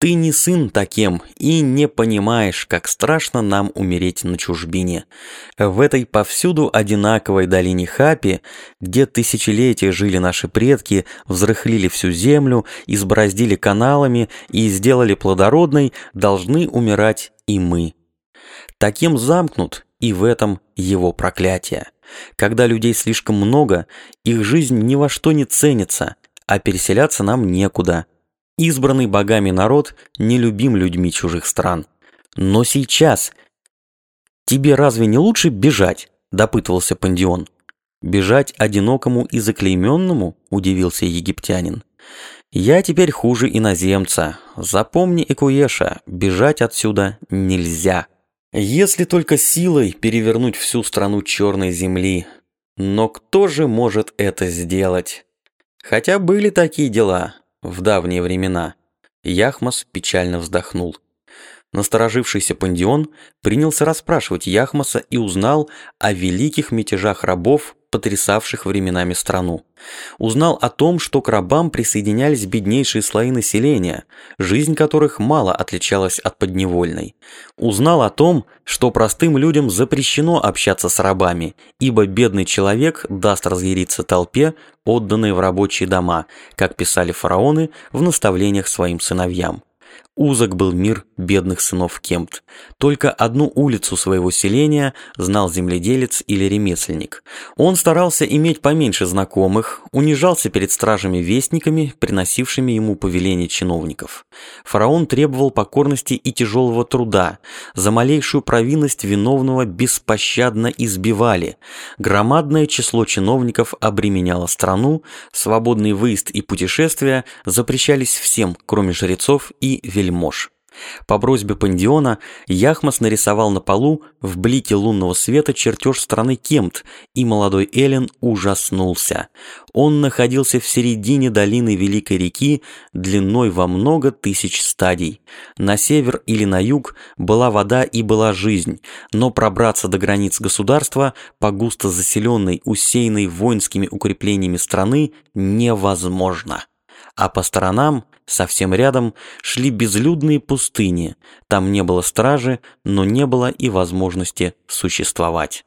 Ты не сын таким и не понимаешь, как страшно нам умереть на чужбине. В этой повсюду одинаковой долине Хапи, где тысячелетия жили наши предки, взрыхлили всю землю, избороздили каналами и сделали плодородной, должны умирать и мы. Таким замкнут и в этом его проклятие. Когда людей слишком много, их жизнь ни во что не ценится, а переселяться нам некуда – Избранный богами народ не любим людьми чужих стран. Но сейчас... Тебе разве не лучше бежать? Допытывался Пандион. Бежать одинокому и заклейменному? Удивился египтянин. Я теперь хуже иноземца. Запомни, Экуеша, бежать отсюда нельзя. Если только силой перевернуть всю страну черной земли. Но кто же может это сделать? Хотя были такие дела в давние времена. Яхмас печально вздохнул. Насторожившийся Пандион принялся расспрашивать Яхмаса и узнал о великих мятежах рабов, потрясавших временами страну. Узнал о том, что к рабам присоединялись беднейшие слои населения, жизнь которых мало отличалась от подневольной. Узнал о том, что простым людям запрещено общаться с рабами, ибо бедный человек даст разъяриться толпе, отданной в рабочие дома, как писали фараоны в наставлениях своим сыновьям. Узок был мир бедных сынов Кемпт. Только одну улицу своего селения знал земледелец или ремесленник. Он старался иметь поменьше знакомых, унижался перед стражами-вестниками, приносившими ему повеления чиновников. Фараон требовал покорности и тяжелого труда. За малейшую провинность виновного беспощадно избивали. Громадное число чиновников обременяло страну, свободный выезд и путешествия запрещались всем, кроме жрецов и вельмож. По просьбе Пандиона Яхмас нарисовал на полу в блике лунного света чертеж страны Кемт, и молодой Эллен ужаснулся. Он находился в середине долины Великой реки длиной во много тысяч стадий. На север или на юг была вода и была жизнь, но пробраться до границ государства по густо заселенной, усеянной воинскими укреплениями страны невозможно. А по сторонам Совсем рядом шли безлюдные пустыни. Там не было стражи, но не было и возможности существовать.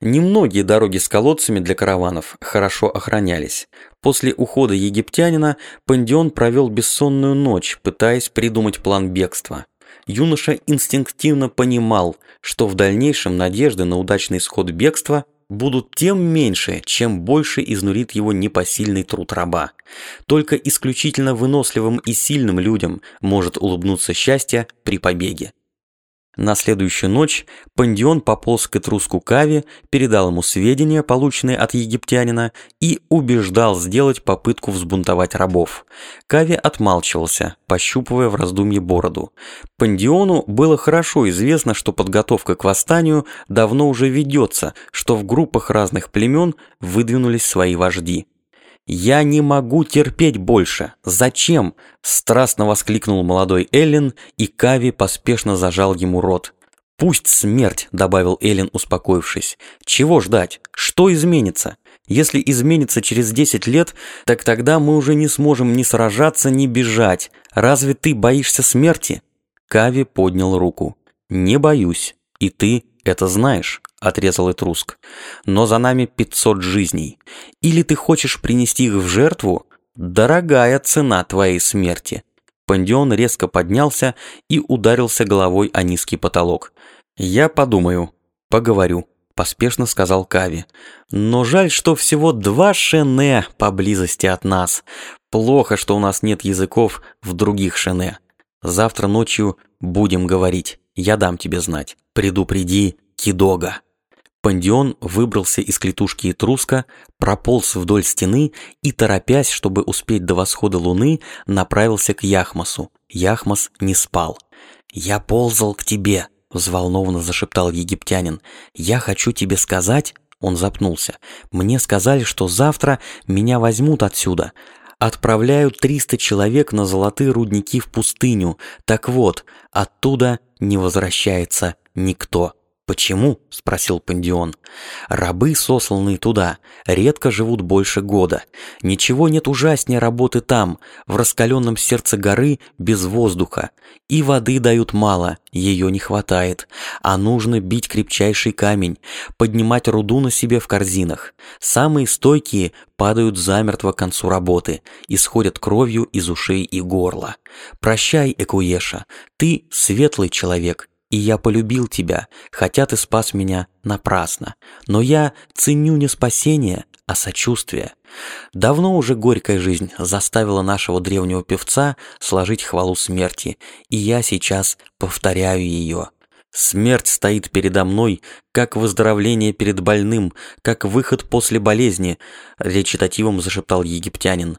Немногие дороги с колодцами для караванов хорошо охранялись. После ухода египтянина Пандион провел бессонную ночь, пытаясь придумать план бегства. Юноша инстинктивно понимал, что в дальнейшем надежды на удачный исход бегства будут тем меньше, чем больше изнурит его непосильный труд раба. Только исключительно выносливым и сильным людям может улыбнуться счастье при побеге. На следующую ночь Пандион пополз к этруску Кави, передал ему сведения, полученные от египтянина, и убеждал сделать попытку взбунтовать рабов. Кави отмалчивался, пощупывая в раздумье бороду. Пандиону было хорошо известно, что подготовка к восстанию давно уже ведется, что в группах разных племен выдвинулись свои вожди. «Я не могу терпеть больше! Зачем?» – страстно воскликнул молодой Эллен, и Кави поспешно зажал ему рот. «Пусть смерть», – добавил Эллен, успокоившись. «Чего ждать? Что изменится? Если изменится через 10 лет, так тогда мы уже не сможем ни сражаться, ни бежать. Разве ты боишься смерти?» Кави поднял руку. «Не боюсь. И ты это знаешь», — отрезал Этруск. «Но за нами 500 жизней. Или ты хочешь принести их в жертву? Дорогая цена твоей смерти». Пандион резко поднялся и ударился головой о низкий потолок. «Я подумаю, поговорю», — поспешно сказал Кави. «Но жаль, что всего два шене поблизости от нас. Плохо, что у нас нет языков в других шене. Завтра ночью будем говорить». Я дам тебе знать. Предупреди Кидога». Пандион выбрался из клетушки Этруска, прополз вдоль стены и, торопясь, чтобы успеть до восхода луны, направился к Яхмасу. Яхмас не спал. «Я ползал к тебе», — взволнованно зашептал египтянин. «Я хочу тебе сказать...» Он запнулся. «Мне сказали, что завтра меня возьмут отсюда. Отправляют 300 человек на золотые рудники в пустыню. Так вот, оттуда не возвращается никто. «Почему?» – спросил Пандион. «Рабы, сосланные туда, редко живут больше года. Ничего нет ужаснее работы там, в раскаленном сердце горы, без воздуха. И воды дают мало, ее не хватает. А нужно бить крепчайший камень, поднимать руду на себе в корзинах. Самые стойкие падают замертво к концу работы, исходят кровью из ушей и горла. Прощай, Экуеша, ты светлый человек, и я полюбил тебя, хотя ты спас меня напрасно. Но я ценю не спасение, а сочувствие. Давно уже горькая жизнь заставила нашего древнего певца сложить хвалу смерти, и я сейчас повторяю ее. Смерть стоит передо мной, как выздоровление перед больным, как выход после болезни, речитативом зашептал египтянин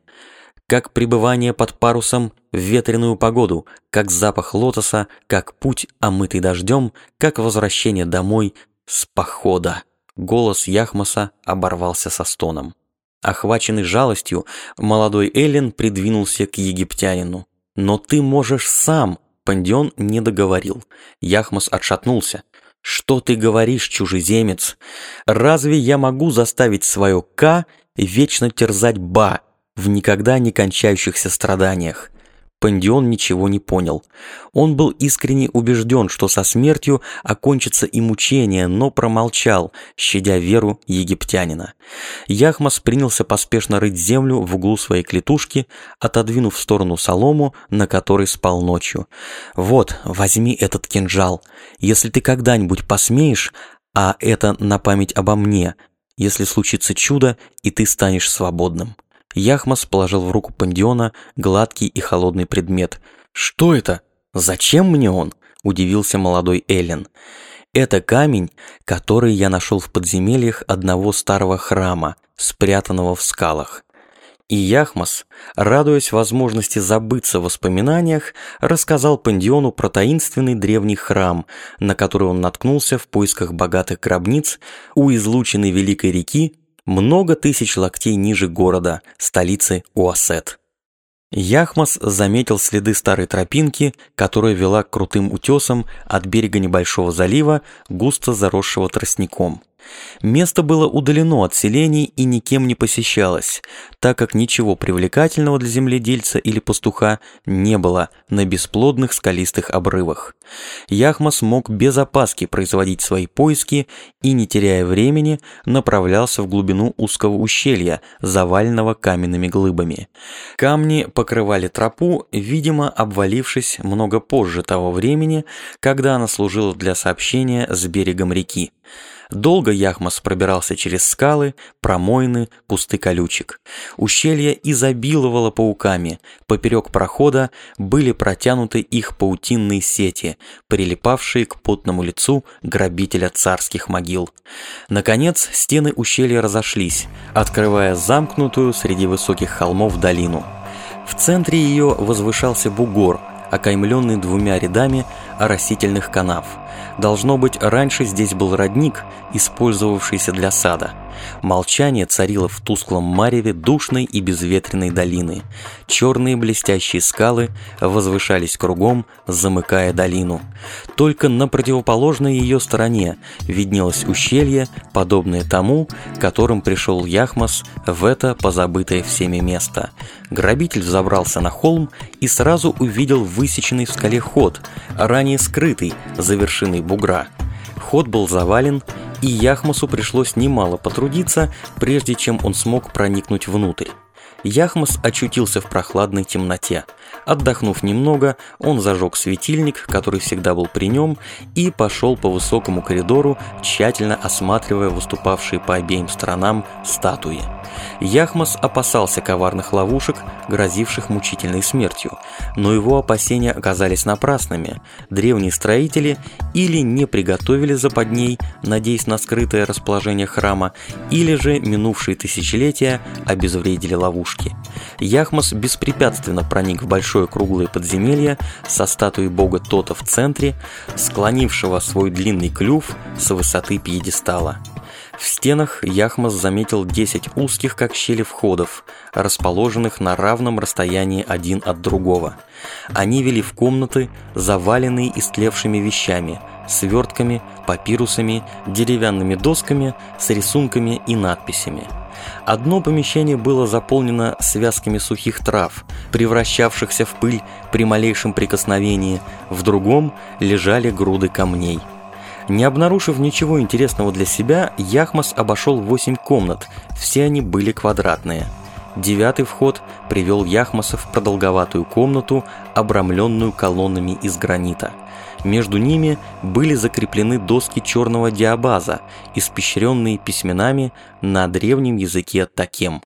как пребывание под парусом в ветреную погоду, как запах лотоса, как путь, омытый дождем, как возвращение домой с похода. Голос Яхмаса оборвался со стоном. Охваченный жалостью, молодой Эллен придвинулся к египтянину. «Но ты можешь сам!» Пандион не договорил. Яхмас отшатнулся. «Что ты говоришь, чужеземец? Разве я могу заставить свое «К» вечно терзать «Ба»?» В никогда не кончающихся страданиях. Пандион ничего не понял. Он был искренне убежден, что со смертью окончится и мучение, но промолчал, щадя веру египтянина. Яхмас принялся поспешно рыть землю в углу своей клетушки, отодвинув в сторону солому, на которой спал ночью. «Вот, возьми этот кинжал. Если ты когда-нибудь посмеешь, а это на память обо мне, если случится чудо, и ты станешь свободным». Яхмас положил в руку Пандиона гладкий и холодный предмет. «Что это? Зачем мне он?» – удивился молодой Эллен. «Это камень, который я нашел в подземельях одного старого храма, спрятанного в скалах». И Яхмас, радуясь возможности забыться в воспоминаниях, рассказал Пандиону про таинственный древний храм, на который он наткнулся в поисках богатых гробниц у излученной Великой реки много тысяч локтей ниже города, столицы Уасет. Яхмас заметил следы старой тропинки, которая вела к крутым утесам от берега небольшого залива, густо заросшего тростником. Место было удалено от селений и никем не посещалось, так как ничего привлекательного для земледельца или пастуха не было на бесплодных скалистых обрывах. Яхмас мог без опаски производить свои поиски и, не теряя времени, направлялся в глубину узкого ущелья, заваленного каменными глыбами. Камни покрывали тропу, видимо, обвалившись много позже того времени, когда она служила для сообщения с берегом реки. Долго Яхмас пробирался через скалы, промойны, кусты колючек. Ущелье изобиловало пауками. Поперек прохода были протянуты их паутинные сети, прилипавшие к потному лицу грабителя царских могил. Наконец, стены ущелья разошлись, открывая замкнутую среди высоких холмов долину. В центре ее возвышался бугор, окаймленный двумя рядами оросительных канав – Должно быть, раньше здесь был родник, использовавшийся для сада. Молчание царило в тусклом мареве душной и безветренной долины. Черные блестящие скалы возвышались кругом, замыкая долину. Только на противоположной ее стороне виднелось ущелье, подобное тому, которым пришел Яхмас в это позабытое всеми место. Грабитель забрался на холм и сразу увидел высеченный в скале ход, ранее скрытый за вершиной бугра. Ход был завален, и Яхмасу пришлось немало потрудиться, прежде чем он смог проникнуть внутрь. Яхмас очутился в прохладной темноте. Отдохнув немного, он зажег светильник, который всегда был при нем, и пошел по высокому коридору, тщательно осматривая выступавшие по обеим сторонам статуи. Яхмас опасался коварных ловушек, грозивших мучительной смертью, но его опасения оказались напрасными. Древние строители или не приготовили западней, надеясь на скрытое расположение храма, или же минувшие тысячелетия обезвредили ловушки. Яхмас беспрепятственно проник в большое круглое подземелье со статуей бога Тота в центре, склонившего свой длинный клюв с высоты пьедестала. В стенах Яхмас заметил 10 узких, как щели входов, расположенных на равном расстоянии один от другого. Они вели в комнаты, заваленные истлевшими вещами, свертками, папирусами, деревянными досками с рисунками и надписями. Одно помещение было заполнено связками сухих трав, превращавшихся в пыль при малейшем прикосновении, в другом лежали груды камней. Не обнаружив ничего интересного для себя, Яхмас обошел восемь комнат, все они были квадратные. Девятый вход привел Яхмаса в продолговатую комнату, обрамленную колоннами из гранита. Между ними были закреплены доски черного диабаза, испещренные письменами на древнем языке такем.